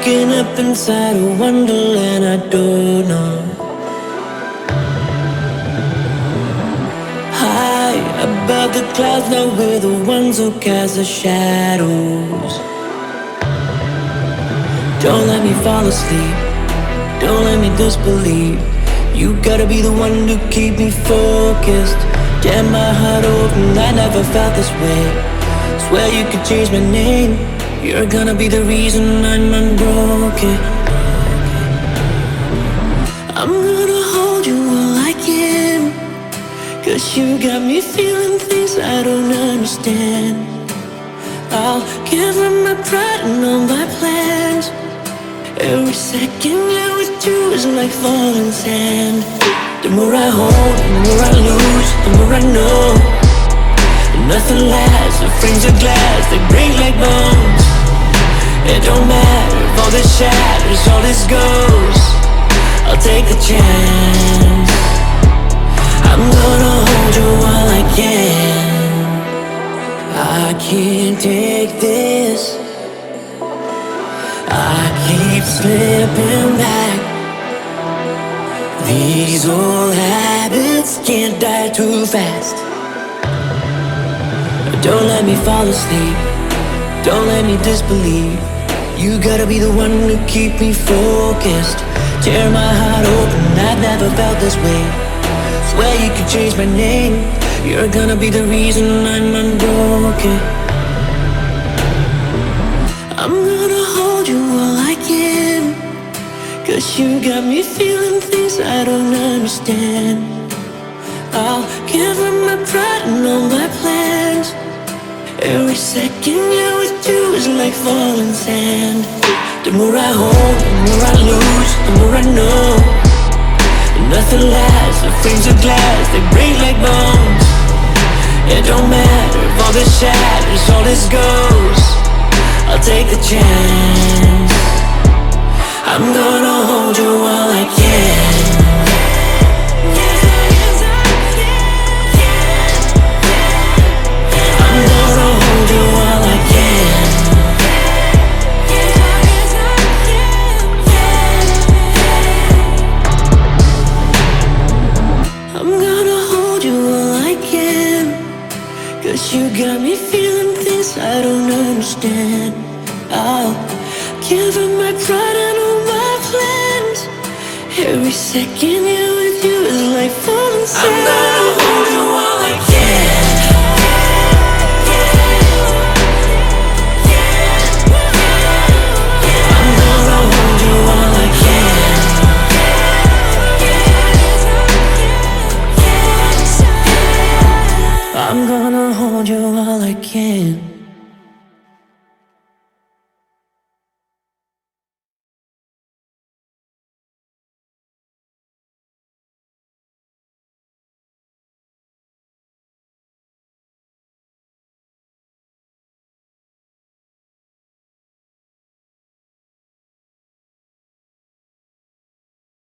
Waking up inside a wonderland I don't know. High above the clouds, now we're the ones who cast the shadows. Don't let me fall asleep. Don't let me disbelieve. You gotta be the one to keep me focused. Tear my heart open, I never felt this way. Swear you could change my name. You're gonna be the reason I'm unbroken. I'm gonna hold you all I can. Cause you got me feeling things I don't understand. I'll give her my pride and all my plans. Every second you're with you is like falling sand. The more I hold, the more I lose, the more I know. Nothing lasts, the frames of glass, they break like bones. It don't matter if all this shatters, all this goes. I'll take the chance. I'm gonna hold you while I can. I can't take this. I keep slipping back. These old habits can't die too fast. Don't let me fall asleep. Don't let me disbelieve. You gotta be the one to keep me focused. Tear my heart open, I've never felt this way. Swear you could change my name. You're gonna be the reason I'm unbroken. I'm gonna hold you all I can. Cause you got me feeling things I don't understand. I'll give up my pride and all my plans. Every second you're with you is like falling sand. The more I hold, the more I lose, the more I know. Nothing lasts, the frames of glass, they break like bones. It don't matter if all this shatters, all this goes. I'll take the chance. I'm gonna hold you Cause you got me feeling things I don't understand. I'll give up my pride and all my plans. Every second you're with you is like falling sand.